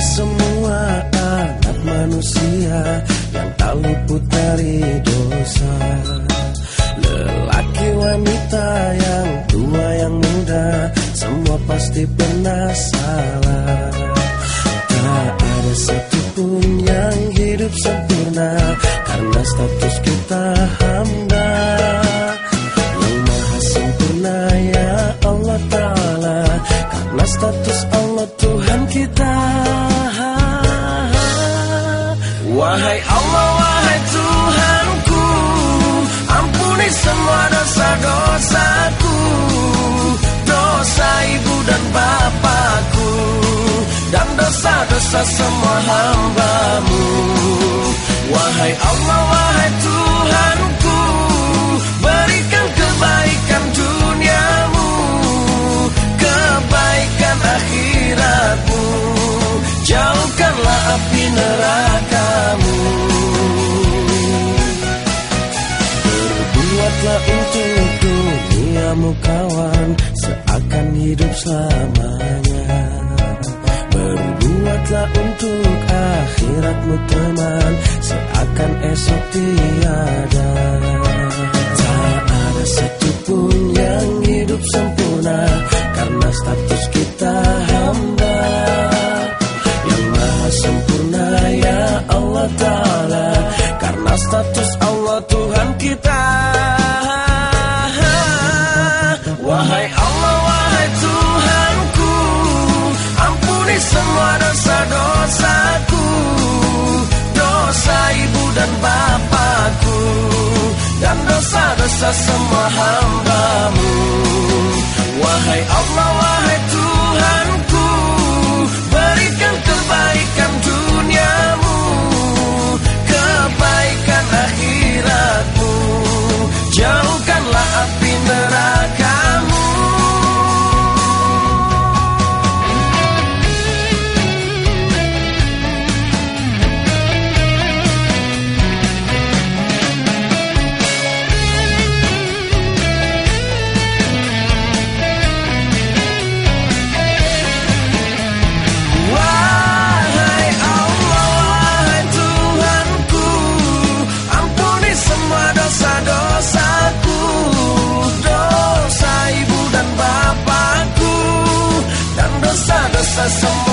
semua anak manusia yang tak luput dari dosa. Lelaki wanita yang tua yang muda Semua pasti pernah salah. Tak ada satupun yang hidup sempurna Karena status kita Wahai Allah, wahai Tuhanku Ampuni semua dosa-dosaku Dosa ibu dan bapakku Dan dosa-dosa semua hambamu. Wahai Allah, wahai Tuhanku Berikan kebaikan duniamu Kebaikan akhiratmu Jauhkanlah api nerakamu duniamu kawan Seakan hidup selamanya. Berbuatlah untuk akhiratmu teman Seakan esok tiada. Tak ada satupun yang hidup sempurna Karena status kita hamba. Yang maha sempurna ya Allah Ta'ala. Karena status sesama hambamu. Wahai Allah, wahai Tuhanku Berikan kebaikan duniamu Kebaikan akhiratmu. Jauhkanlah api neraka for